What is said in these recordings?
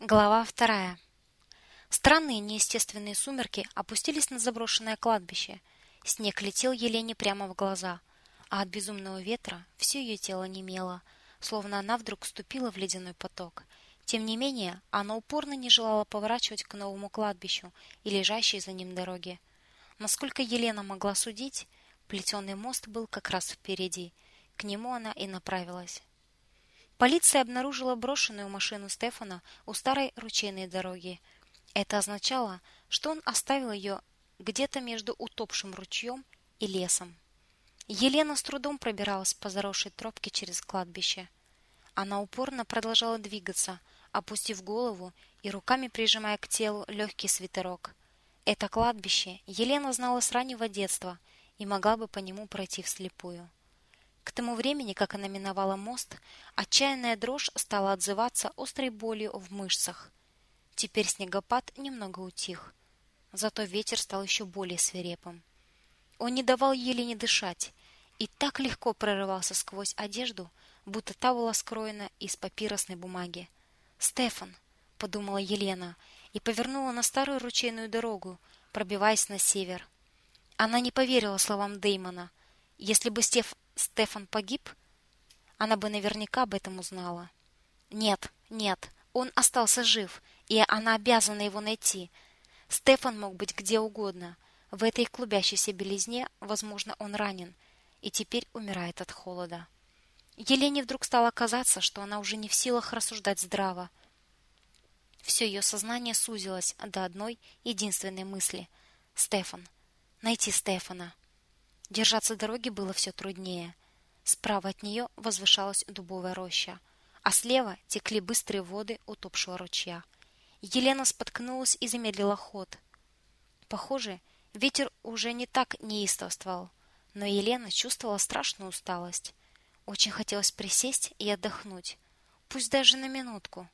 Глава вторая. Странные неестественные сумерки опустились на заброшенное кладбище. Снег летел Елене прямо в глаза, а от безумного ветра все ее тело немело, словно она вдруг вступила в ледяной поток. Тем не менее, она упорно не желала поворачивать к новому кладбищу и лежащей за ним дороге. Насколько Елена могла судить, плетеный мост был как раз впереди. К нему она и направилась. Полиция обнаружила брошенную машину Стефана у старой ручейной дороги. Это означало, что он оставил ее где-то между утопшим ручьем и лесом. Елена с трудом пробиралась по заросшей тропке через кладбище. Она упорно продолжала двигаться, опустив голову и руками прижимая к телу легкий свитерок. Это кладбище Елена знала с раннего детства и могла бы по нему пройти вслепую. К тому времени, как она миновала мост, отчаянная дрожь стала отзываться острой болью в мышцах. Теперь снегопад немного утих, зато ветер стал еще более свирепым. Он не давал Елене дышать и так легко прорывался сквозь одежду, будто та была скроена из папиросной бумаги. "Стефан", подумала Елена и повернула на старую ручейную дорогу, пробиваясь на север. Она не поверила словам Деймона. Если бы Стеф Стефан погиб, она бы наверняка об этом узнала. Нет, нет, он остался жив, и она обязана его найти. Стефан мог быть где угодно. В этой клубящейся белизне, возможно, он ранен и теперь умирает от холода. Елене вдруг стало казаться, что она уже не в силах рассуждать здраво. Все ее сознание сузилось до одной единственной мысли: Стефан. Найти Стефана. Держаться дороги было все труднее. Справа от нее возвышалась дубовая роща, а слева текли быстрые воды утопшего ручья. Елена споткнулась и замедлила ход. Похоже, ветер уже не так неистовствовал, но Елена чувствовала страшную усталость. Очень хотелось присесть и отдохнуть, пусть даже на минутку.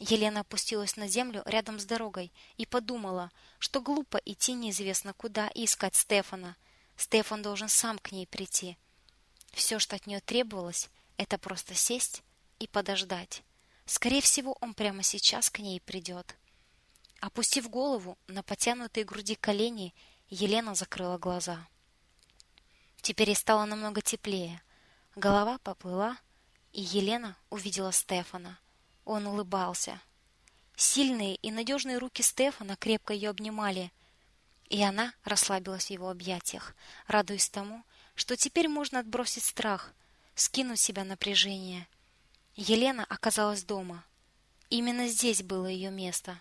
Елена опустилась на землю рядом с дорогой и подумала, что глупо идти неизвестно куда и искать Стефана – Стефан должен сам к ней прийти. Все, что от нее требовалось, это просто сесть и подождать. Скорее всего, он прямо сейчас к ней придет. Опустив голову на потянутые груди колени, Елена закрыла глаза. Теперь ей стало намного теплее. Голова поплыла, и Елена увидела Стефана. Он улыбался. Сильные и надежные руки Стефана крепко ее обнимали, и она расслабилась в его объятиях, радуясь тому, что теперь можно отбросить страх, скинуть себя напряжение. Елена оказалась дома. Именно здесь было ее место.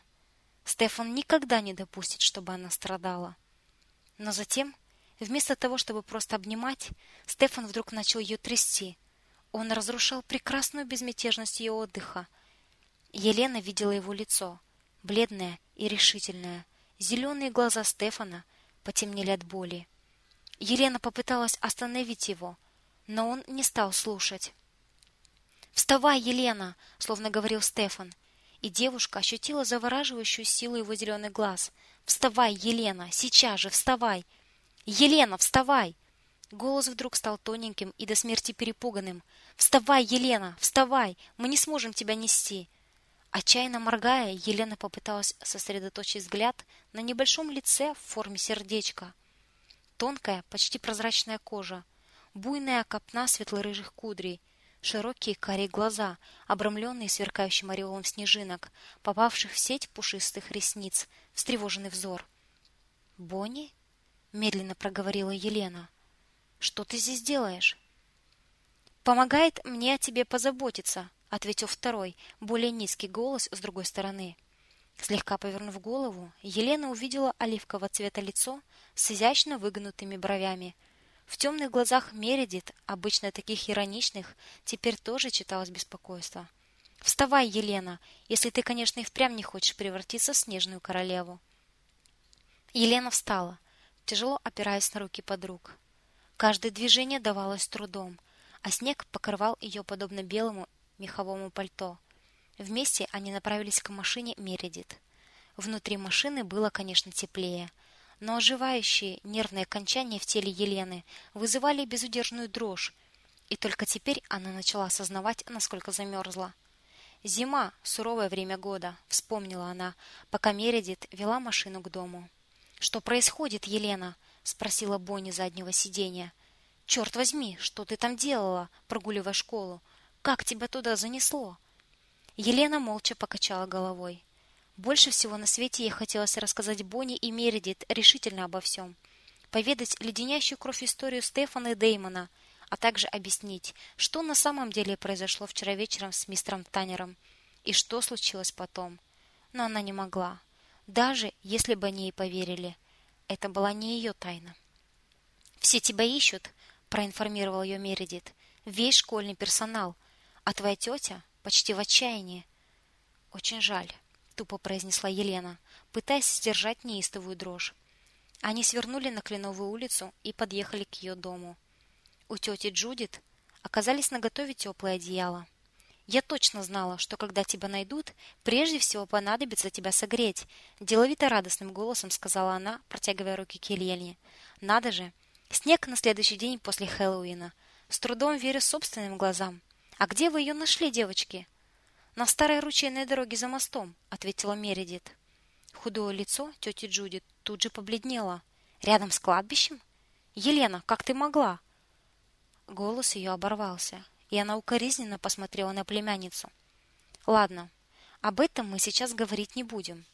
Стефан никогда не допустит, чтобы она страдала. Но затем, вместо того, чтобы просто обнимать, Стефан вдруг начал ее трясти. Он разрушал прекрасную безмятежность ее отдыха. Елена видела его лицо, бледное и решительное, Зеленые глаза Стефана потемнели от боли. Елена попыталась остановить его, но он не стал слушать. "Вставай, Елена", словно говорил Стефан, и девушка ощутила завораживающую силу его зеленых глаз. "Вставай, Елена, сейчас же вставай! Елена, вставай!" Голос вдруг стал тоненьким и до смерти перепуганным. "Вставай, Елена, вставай! Мы не сможем тебя нести!" Отчаянно моргая, Елена попыталась сосредоточить взгляд на небольшом лице в форме сердечка. Тонкая, почти прозрачная кожа, буйная копна светло-рыжих кудрей, широкие карие глаза, обрамленные сверкающим ореолом снежинок, попавших в сеть пушистых ресниц, встревоженный взор. "Бонни?" медленно проговорила Елена. "Что ты здесь делаешь?" "Помогает мне о тебе позаботиться", ответил второй, более низкий голос с другой стороны. Слегка повернув голову, Елена увидела оливкового цвета лицо с изящно выгнутыми бровями. В темных глазах Мередит, обычно таких ироничных, теперь тоже читалось беспокойство. Вставай, Елена, если ты, конечно, и впрямь не хочешь превратиться в снежную королеву. Елена встала, тяжело опираясь на руки подруг. Каждое движение давалось трудом, а снег покрывал ее подобно белому меховому пальто. Вместе они направились к машине Мередит. Внутри машины было, конечно, теплее, но оживающие нервные окончания в теле Елены вызывали безудержную дрожь, и только теперь она начала осознавать, насколько замерзла. Зима суровое время года, вспомнила она, пока Мередит вела машину к дому. Что происходит, Елена? спросила Бонни заднего сиденья. Черт возьми, что ты там делала, прогуливая школу? Как тебя туда занесло? Елена молча покачала головой. Больше всего на свете ей хотелось рассказать Бонни и Мередит решительно обо всем. Поведать леденящую кровь историю Стефана и Деймона, а также объяснить, что на самом деле произошло вчера вечером с мистером Таннером и что случилось потом. Но она не могла, даже если бы они ей поверили. Это была не ее тайна. Все тебя ищут, проинформировал ее Мередит. Весь школьный персонал, а твоя тетя почти в отчаянии. Очень жаль, тупо произнесла Елена, пытаясь сдержать неистовую дрожь. Они свернули на Кленовую улицу и подъехали к ее дому. У тети Джудит оказались наготове теплые одеяла. Я точно знала, что когда тебя найдут, прежде всего понадобится тебя согреть, деловито радостным голосом сказала она, протягивая руки к Елене. Надо же, снег на следующий день после Хэллоуина. С трудом верю собственным глазам. А где вы ее нашли, девочки? На старой ручейной дороге за мостом, ответила Мередит. Худое лицо тети Джудит тут же побледнело. Рядом с кладбищем? Елена, как ты могла? Голос ее оборвался, и она укоризненно посмотрела на племянницу. Ладно, об этом мы сейчас говорить не будем.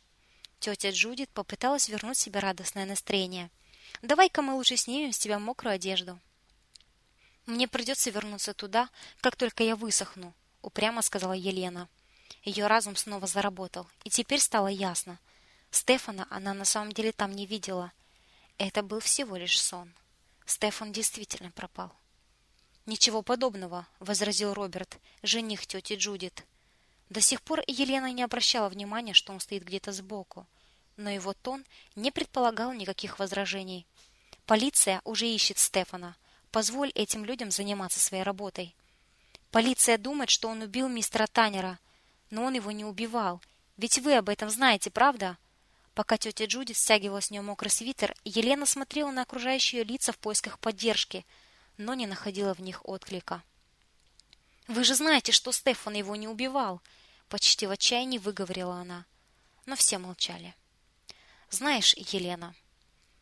Тетя Джудит попыталась вернуть себе радостное настроение. Давай-ка мы лучше снимем с тебя мокрую одежду. Мне придется вернуться туда, как только я высохну, упрямо сказала Елена. Ее разум снова заработал, и теперь стало ясно. Стефана она на самом деле там не видела. Это был всего лишь сон. Стефан действительно пропал. Ничего подобного, возразил Роберт, жених тети Джудит. До сих пор Елена не обращала внимания, что он стоит где-то сбоку, но его тон не предполагал никаких возражений. Полиция уже ищет Стефана. Позволь этим людям заниматься своей работой. Полиция думает, что он убил мистера Таннера, но он его не убивал. Ведь вы об этом знаете, правда? Пока тетя Джудит стягивала с нее мокрый свитер, Елена смотрела на окружающие лица в поисках поддержки – но не находила в них отклика. Вы же знаете, что Стефан его не убивал, почти в отчаянии выговорила она. Но все молчали. Знаешь, Елена,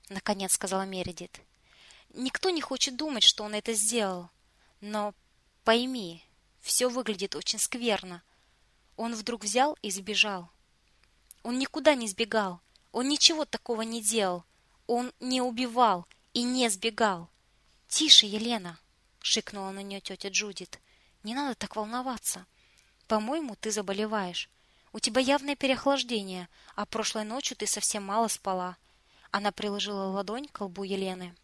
наконец сказала Мередит. Никто не хочет думать, что он это сделал, но пойми, все выглядит очень скверно. Он вдруг взял и сбежал. Он никуда не сбегал. Он ничего такого не делал. Он не убивал и не сбегал. Тише, Елена, шикнула на нее тетя Джудит. Не надо так волноваться. По-моему, ты заболеваешь. У тебя явное переохлаждение, а прошлой ночью ты совсем мало спала. Она приложила ладонь к лбу Елены.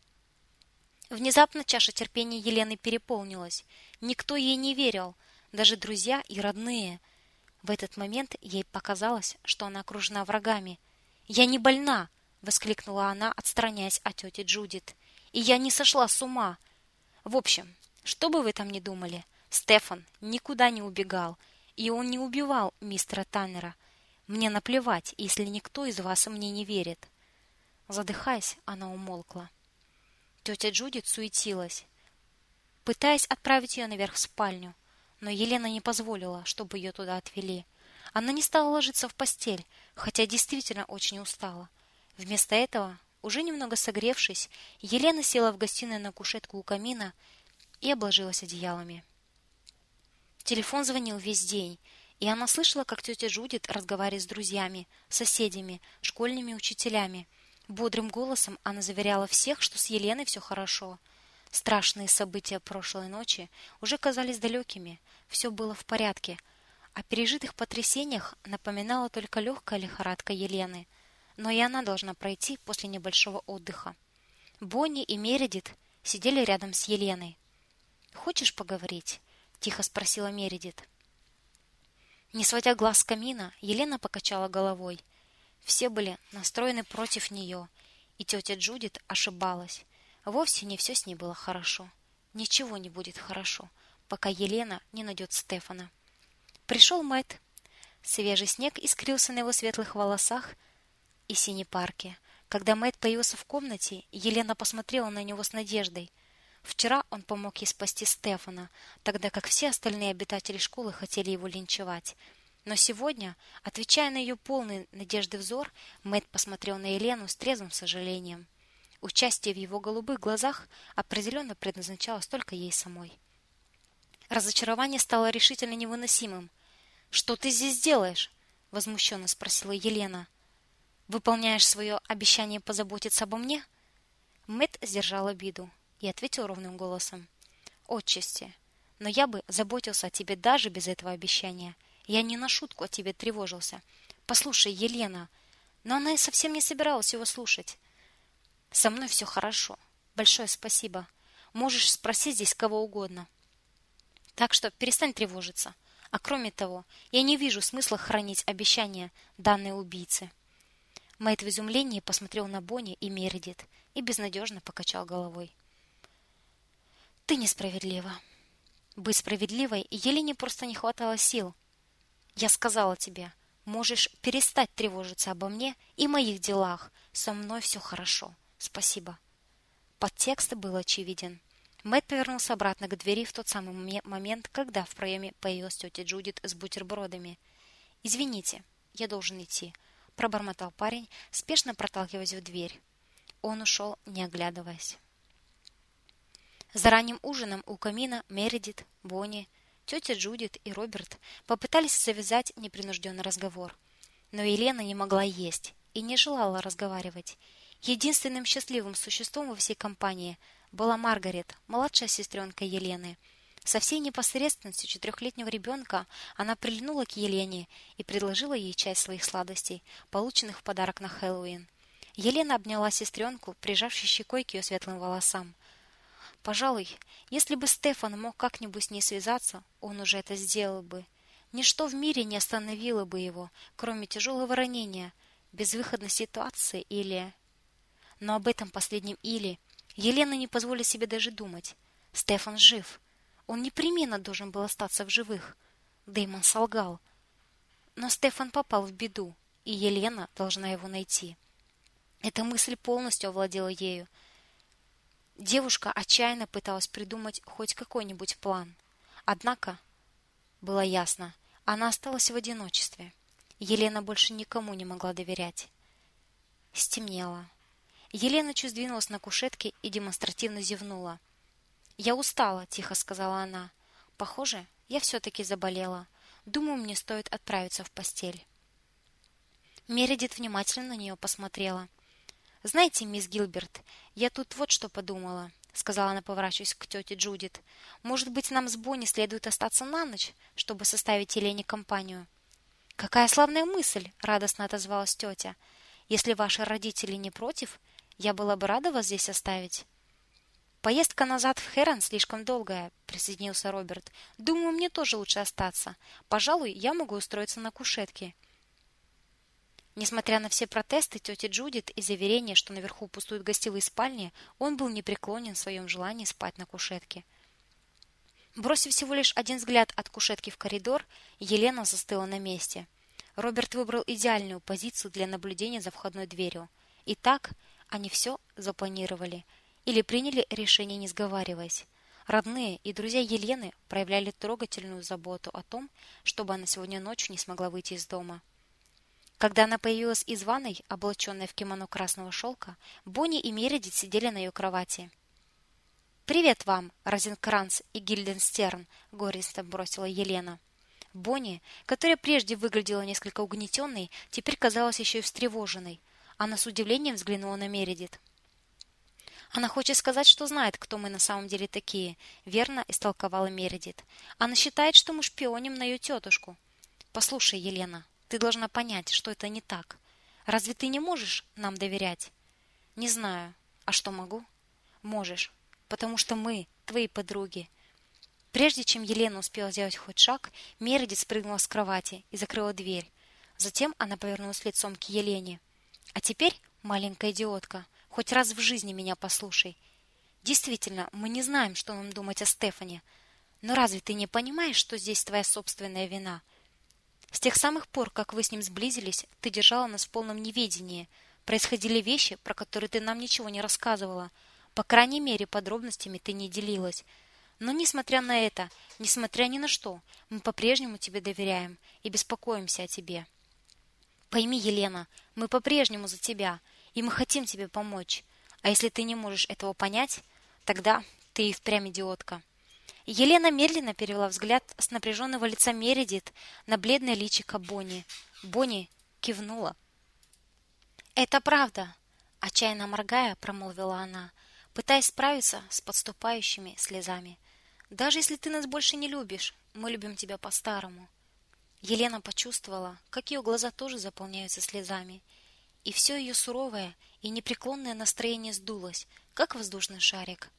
Внезапно чаша терпения Елены переполнилась. Никто ей не верил, даже друзья и родные. В этот момент ей показалось, что она окружена врагами. "Я не больна", воскликнула она, отстраняясь от тети Джудит и я не сошла с ума. В общем, что бы вы там ни думали, Стефан никуда не убегал, и он не убивал мистера Таннера. Мне наплевать, если никто из вас мне не верит. Задыхаясь, она умолкла. Тетя Джудит суетилась, пытаясь отправить ее наверх в спальню, но Елена не позволила, чтобы ее туда отвели. Она не стала ложиться в постель, хотя действительно очень устала. Вместо этого уже немного согревшись, Елена села в гостиной на кушетку у камина и обложилась одеялами. Телефон звонил весь день, и она слышала, как тетя Жудит разговаривает с друзьями, соседями, школьными учителями. Бодрым голосом она заверяла всех, что с Еленой все хорошо. Страшные события прошлой ночи уже казались далекими, все было в порядке. О пережитых потрясениях напоминала только легкая лихорадка Елены – но и она должна пройти после небольшого отдыха. Бонни и Мередит сидели рядом с Еленой. "Хочешь поговорить?" тихо спросила Мередит. Не сводя глаз с камина, Елена покачала головой. Все были настроены против нее, и тетя Джудит ошибалась. Вовсе не все с ней было хорошо. Ничего не будет хорошо, пока Елена не найдет Стефана. Пришел Мэт. Свежий снег искрился на его светлых волосах, и синей парке. Когда Мэт появился в комнате, Елена посмотрела на него с надеждой. Вчера он помог ей спасти Стефана, тогда как все остальные обитатели школы хотели его линчевать. Но сегодня, отвечая на ее полный надежды взор, Мэтт посмотрел на Елену с трезвым сожалением. Участие в его голубых глазах определенно предназначалось только ей самой. Разочарование стало решительно невыносимым. «Что ты здесь делаешь?» — возмущенно спросила Елена. «Выполняешь свое обещание позаботиться обо мне?» Мэтт сдержал обиду и ответил ровным голосом. «Отчасти. Но я бы заботился о тебе даже без этого обещания. Я не на шутку о тебе тревожился. Послушай, Елена...» Но она и совсем не собиралась его слушать. «Со мной все хорошо. Большое спасибо. Можешь спросить здесь кого угодно. Так что перестань тревожиться. А кроме того, я не вижу смысла хранить обещания данной убийце». Мэйд в изумлении посмотрел на Бонни и Мередит и безнадежно покачал головой. Ты несправедлива. Быть справедливой Елене просто не хватало сил. Я сказала тебе, можешь перестать тревожиться обо мне и моих делах. Со мной все хорошо. Спасибо. Подтекст был очевиден. Мэтт повернулся обратно к двери в тот самый момент, когда в проеме появилась тетя Джудит с бутербродами. «Извините, я должен идти», — пробормотал парень, спешно проталкиваясь в дверь. Он ушел, не оглядываясь. За ранним ужином у камина Мередит, Бонни, тетя Джудит и Роберт попытались завязать непринужденный разговор. Но Елена не могла есть и не желала разговаривать. Единственным счастливым существом во всей компании была Маргарет, младшая сестренка Елены. Со всей непосредственностью четырехлетнего ребенка она прильнула к Елене и предложила ей часть своих сладостей, полученных в подарок на Хэллоуин. Елена обняла сестренку, прижавшись щекой к ее светлым волосам. Пожалуй, если бы Стефан мог как-нибудь с ней связаться, он уже это сделал бы. Ничто в мире не остановило бы его, кроме тяжелого ранения, безвыходной ситуации или... Но об этом последнем «или» Елена не позволила себе даже думать. Стефан жив. Он непременно должен был остаться в живых. Дэймон солгал. Но Стефан попал в беду, и Елена должна его найти. Эта мысль полностью овладела ею. Девушка отчаянно пыталась придумать хоть какой-нибудь план. Однако было ясно, она осталась в одиночестве. Елена больше никому не могла доверять. Стемнело. Елена чуть сдвинулась на кушетке и демонстративно зевнула. "Я устала", тихо сказала она. "Похоже, я все таки заболела. Думаю, мне стоит отправиться в постель". Мередит внимательно на нее посмотрела. Знаете, мисс Гилберт, я тут вот что подумала, сказала она, поворачиваясь к тете Джудит. Может быть, нам с Бонни следует остаться на ночь, чтобы составить Елене компанию? Какая славная мысль, радостно отозвалась тетя. Если ваши родители не против, я была бы рада вас здесь оставить. Поездка назад в Херон слишком долгая, присоединился Роберт. Думаю, мне тоже лучше остаться. Пожалуй, я могу устроиться на кушетке. Несмотря на все протесты тети Джудит и заверения, что наверху пустуют гостевые спальни, он был непреклонен в своем желании спать на кушетке. Бросив всего лишь один взгляд от кушетки в коридор, Елена застыла на месте. Роберт выбрал идеальную позицию для наблюдения за входной дверью. И так они все запланировали или приняли решение не сговариваясь. Родные и друзья Елены проявляли трогательную заботу о том, чтобы она сегодня ночью не смогла выйти из дома. Когда она появилась из ванной, облаченная в кимоно красного шелка, Бонни и Мередит сидели на ее кровати. «Привет вам, Розенкранц и Гильденстерн!» — горестно бросила Елена. Бонни, которая прежде выглядела несколько угнетенной, теперь казалась еще и встревоженной. Она с удивлением взглянула на Мередит. Она хочет сказать, что знает, кто мы на самом деле такие, верно истолковала Мередит. Она считает, что мы шпионим на ее тетушку. Послушай, Елена, ты должна понять, что это не так. Разве ты не можешь нам доверять? Не знаю. А что могу? Можешь, потому что мы твои подруги. Прежде чем Елена успела сделать хоть шаг, Мередит спрыгнула с кровати и закрыла дверь. Затем она повернулась лицом к Елене. А теперь, маленькая идиотка, хоть раз в жизни меня послушай. Действительно, мы не знаем, что нам думать о Стефане. Но разве ты не понимаешь, что здесь твоя собственная вина? С тех самых пор, как вы с ним сблизились, ты держала нас в полном неведении. Происходили вещи, про которые ты нам ничего не рассказывала. По крайней мере, подробностями ты не делилась. Но несмотря на это, несмотря ни на что, мы по-прежнему тебе доверяем и беспокоимся о тебе. Пойми, Елена, мы по-прежнему за тебя, и мы хотим тебе помочь. А если ты не можешь этого понять, тогда ты и впрямь идиотка. Елена медленно перевела взгляд с напряженного лица Мередит на бледное личико Бонни. Бонни кивнула. Это правда, отчаянно моргая, промолвила она, пытаясь справиться с подступающими слезами. Даже если ты нас больше не любишь, мы любим тебя по-старому. Елена почувствовала, как ее глаза тоже заполняются слезами, и все ее суровое и непреклонное настроение сдулось, как воздушный шарик.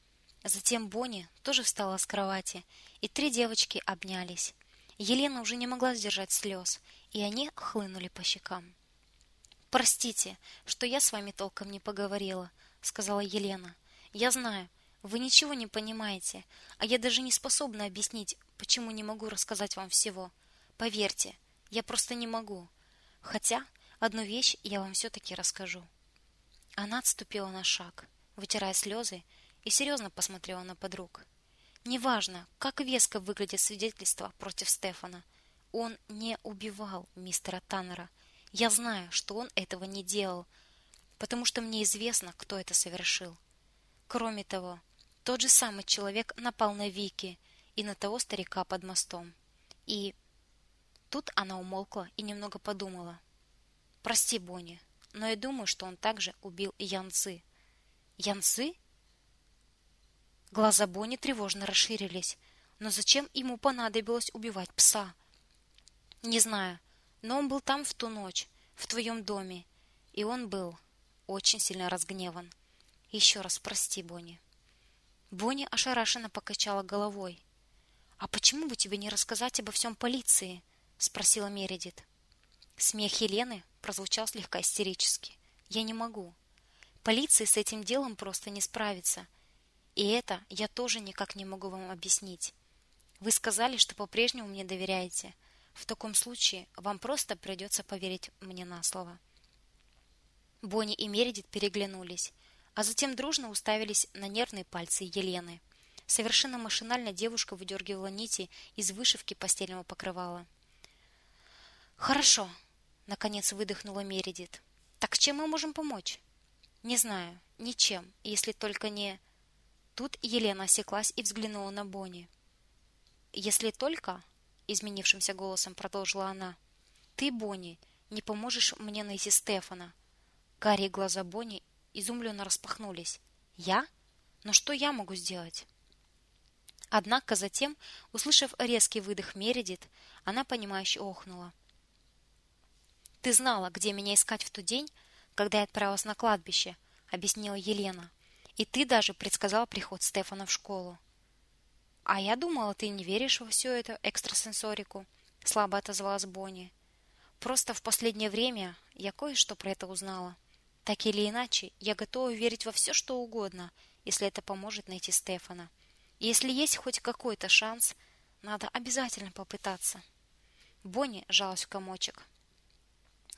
Затем Бонни тоже встала с кровати, и три девочки обнялись. Елена уже не могла сдержать слез, и они хлынули по щекам. Простите, что я с вами толком не поговорила, сказала Елена. Я знаю, вы ничего не понимаете, а я даже не способна объяснить, почему не могу рассказать вам всего. Поверьте, я просто не могу. Хотя одну вещь я вам все таки расскажу. Она отступила на шаг, вытирая слезы, и серьезно посмотрела на подруг. Неважно, как веско выглядит свидетельство против Стефана, он не убивал мистера Таннера. Я знаю, что он этого не делал, потому что мне известно, кто это совершил. Кроме того, тот же самый человек напал на Вики и на того старика под мостом. И тут она умолкла и немного подумала. Прости, Бонни, но я думаю, что он также убил Янцы. Янцы? Глаза Бонни тревожно расширились. Но зачем ему понадобилось убивать пса? Не знаю, но он был там в ту ночь, в твоем доме, и он был очень сильно разгневан. Еще раз прости, Бонни. Бонни ошарашенно покачала головой. А почему бы тебе не рассказать обо всем полиции? спросила Мередит. Смех Елены прозвучал слегка истерически. Я не могу. Полиция с этим делом просто не справится. И это я тоже никак не могу вам объяснить. Вы сказали, что по-прежнему мне доверяете. В таком случае вам просто придется поверить мне на слово. Бонни и Мередит переглянулись а затем дружно уставились на нервные пальцы Елены. Совершенно машинально девушка выдергивала нити из вышивки постельного покрывала. Хорошо, наконец выдохнула Мередит. Так чем мы можем помочь? Не знаю, ничем, если только не Тут Елена осеклась и взглянула на Бони. Если только, изменившимся голосом продолжила она, ты, Бони, не поможешь мне найти Стефана. Карие глаза Бони изумленно распахнулись. Я? Но что я могу сделать? Однако затем, услышав резкий выдох Мередит, она понимающе охнула. Ты знала, где меня искать в тот день, когда я отправилась на кладбище, объяснила Елена. И ты даже предсказала приход Стефана в школу. А я думала, ты не веришь во все это экстрасенсорику, слабо отозвалась Бонни. Просто в последнее время я кое-что про это узнала. Так или иначе, я готова верить во все, что угодно, если это поможет найти Стефана. И если есть хоть какой-то шанс, надо обязательно попытаться. Бонни жалась в комочек.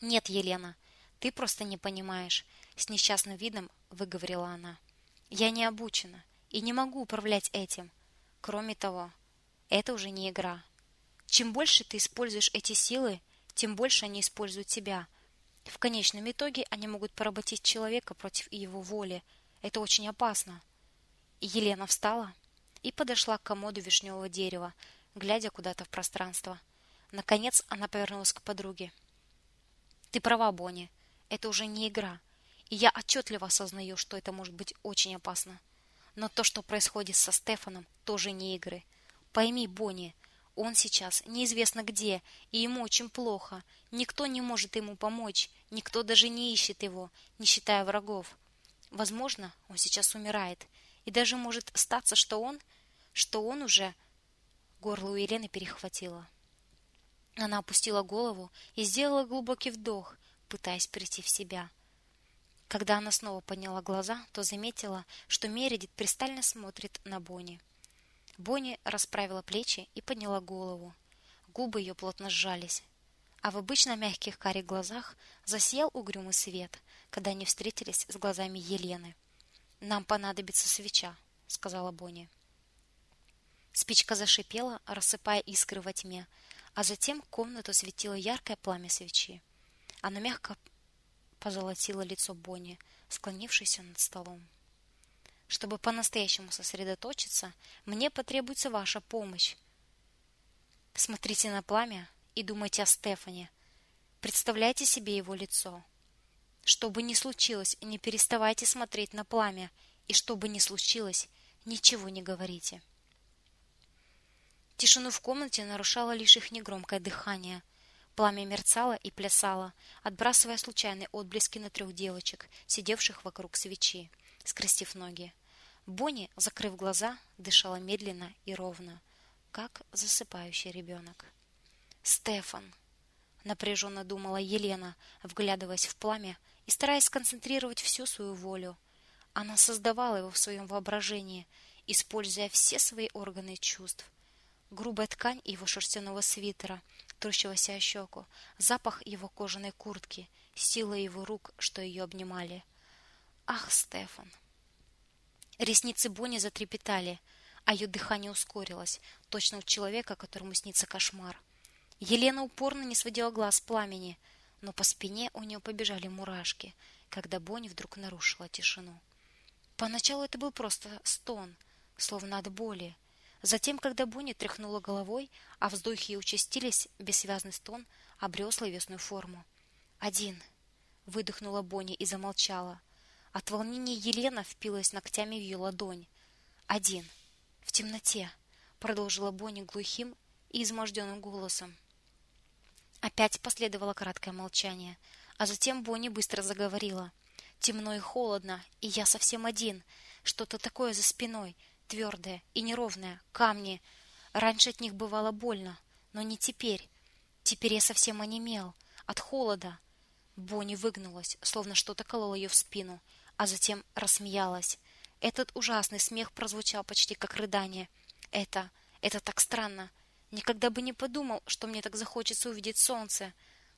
Нет, Елена, ты просто не понимаешь, с несчастным видом выговорила она. Я не обучена и не могу управлять этим. Кроме того, это уже не игра. Чем больше ты используешь эти силы, тем больше они используют тебя – в конечном итоге они могут поработить человека против его воли. Это очень опасно. Елена встала и подошла к комоду вишневого дерева, глядя куда-то в пространство. Наконец она повернулась к подруге. Ты права, Бонни. Это уже не игра, я отчетливо осознаю, что это может быть очень опасно. Но то, что происходит со Стефаном, тоже не игры. Пойми, Бонни, он сейчас неизвестно где, и ему очень плохо. Никто не может ему помочь, никто даже не ищет его, не считая врагов. Возможно, он сейчас умирает, и даже может статься, что он, что он уже Горло у Елены перехватило. Она опустила голову и сделала глубокий вдох, пытаясь прийти в себя. Когда она снова подняла глаза, то заметила, что Мередит пристально смотрит на Бонни. Бонни расправила плечи и подняла голову. Губы ее плотно сжались, а в обычно мягких карих глазах засиял угрюмый свет, когда они встретились с глазами Елены. Нам понадобится свеча, сказала Бонни. Спичка зашипела, рассыпая искры во тьме, а затем комнату светило яркое пламя свечи. Оно мягко позолотило лицо Бонни, склонившейся над столом. Чтобы по-настоящему сосредоточиться, мне потребуется ваша помощь. Смотрите на пламя и думайте о Стефане. Представляйте себе его лицо. Что бы ни случилось, не переставайте смотреть на пламя, и что бы ни случилось, ничего не говорите. Тишину в комнате нарушало лишь их негромкое дыхание. Пламя мерцало и плясало, отбрасывая случайные отблески на трех девочек, сидевших вокруг свечи, скрестив ноги. Бонни, закрыв глаза, дышала медленно и ровно, как засыпающий ребенок. Стефан, напряженно думала Елена, вглядываясь в пламя и стараясь сконцентрировать всю свою волю. Она создавала его в своем воображении, используя все свои органы чувств. Грубая ткань его шерстяного свитера, трущегося щеку, запах его кожаной куртки, сила его рук, что ее обнимали. Ах, Стефан! Ресницы Бони затрепетали, а ее дыхание ускорилось, точно у человека, которому снится кошмар. Елена упорно не сводила глаз с пламени, но по спине у нее побежали мурашки, когда Бони вдруг нарушила тишину. Поначалу это был просто стон, словно от боли. Затем, когда Бони тряхнула головой, а вздохи участились, бессвязный стон обрел словесную форму. «Один!» — выдохнула Бони и замолчала — от волнения Елена впилась ногтями в ее ладонь. «Один. В темноте», — продолжила Бонни глухим и изможденным голосом. Опять последовало краткое молчание, а затем Бонни быстро заговорила. «Темно и холодно, и я совсем один. Что-то такое за спиной, твердое и неровное, камни. Раньше от них бывало больно, но не теперь. Теперь я совсем онемел, от холода». Бонни выгнулась, словно что-то кололо ее в спину, а затем рассмеялась. Этот ужасный смех прозвучал почти как рыдание. Это, это так странно. Никогда бы не подумал, что мне так захочется увидеть солнце.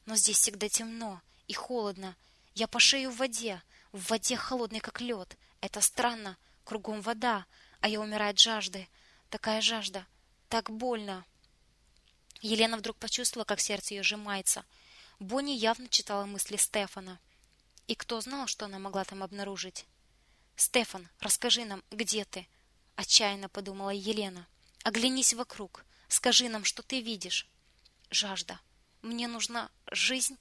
Но здесь всегда темно и холодно. Я по шею в воде, в воде холодной, как лед. Это странно. Кругом вода, а я умираю от жажды. Такая жажда. Так больно. Елена вдруг почувствовала, как сердце ее сжимается. Бонни явно читала мысли Стефана. И кто знал, что она могла там обнаружить? Стефан, расскажи нам, где ты? Отчаянно подумала Елена. Оглянись вокруг. Скажи нам, что ты видишь. Жажда. Мне нужна жизнь.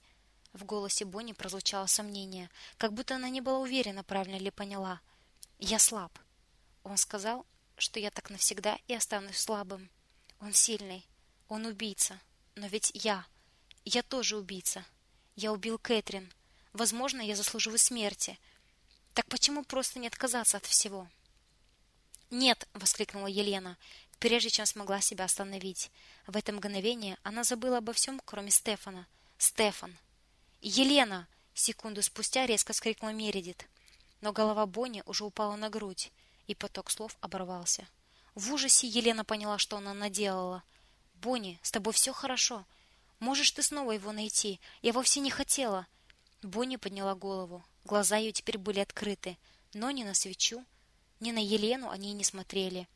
В голосе Бонни прозвучало сомнение, как будто она не была уверена, правильно ли поняла. Я слаб. Он сказал, что я так навсегда и останусь слабым. Он сильный. Он убийца. Но ведь я... Я тоже убийца. Я убил Кэтрин. Возможно, я заслуживаю смерти. Так почему просто не отказаться от всего? Нет, воскликнула Елена, прежде чем смогла себя остановить. В это мгновение она забыла обо всем, кроме Стефана. Стефан. Елена, секунду спустя резко вскрикнула Мередит. Но голова Бонни уже упала на грудь, и поток слов оборвался. В ужасе Елена поняла, что она наделала. Бонни, с тобой все хорошо. Можешь ты снова его найти? Я вовсе не хотела. Бонни подняла голову. Глаза ее теперь были открыты, но ни на свечу, ни на Елену они не смотрели.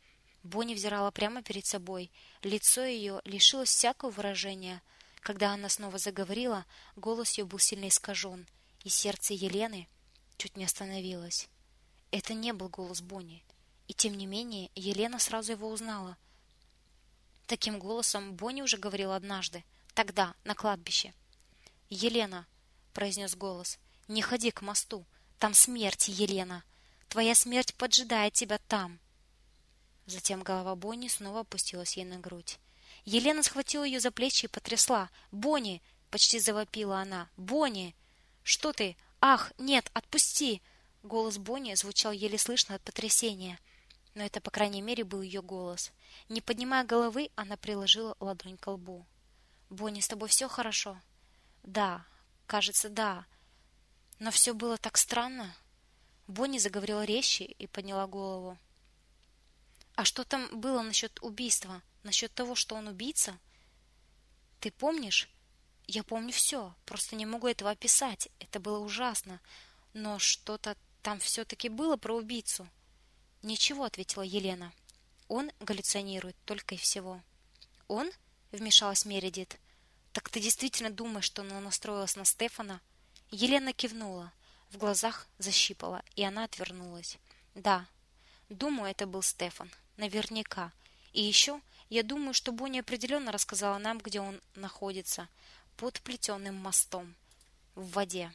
Бонни взирала прямо перед собой. Лицо ее лишилось всякого выражения. Когда она снова заговорила, голос ее был сильно искажен, и сердце Елены чуть не остановилось. Это не был голос Бонни, и тем не менее Елена сразу его узнала. Таким голосом Бонни уже говорила однажды, тогда на кладбище. Елена, произнес голос. Не ходи к мосту. Там смерть, Елена. Твоя смерть поджидает тебя там. Затем голова Бонни снова опустилась ей на грудь. Елена схватила ее за плечи и потрясла. "Бонни!" почти завопила она. "Бонни! Что ты? Ах, нет, отпусти!" Голос Бонни звучал еле слышно от потрясения, но это, по крайней мере, был ее голос. Не поднимая головы, она приложила ладонь к лбу. "Бонни, с тобой все хорошо?" "Да, Кажется, да. Но все было так странно. Бонни заговорила резче и подняла голову. А что там было насчет убийства? Насчет того, что он убийца? Ты помнишь? Я помню все, просто не могу этого описать. Это было ужасно, но что-то там все-таки было про убийцу? Ничего, ответила Елена. Он галлюцинирует только и всего. Он? Вмешалась Мередит. Так ты действительно думаешь, что она настроилась на Стефана? Елена кивнула. В глазах защипала, и она отвернулась. Да, думаю, это был Стефан. Наверняка. И еще я думаю, что Бонни определенно рассказала нам, где он находится. Под плетеным мостом. В воде.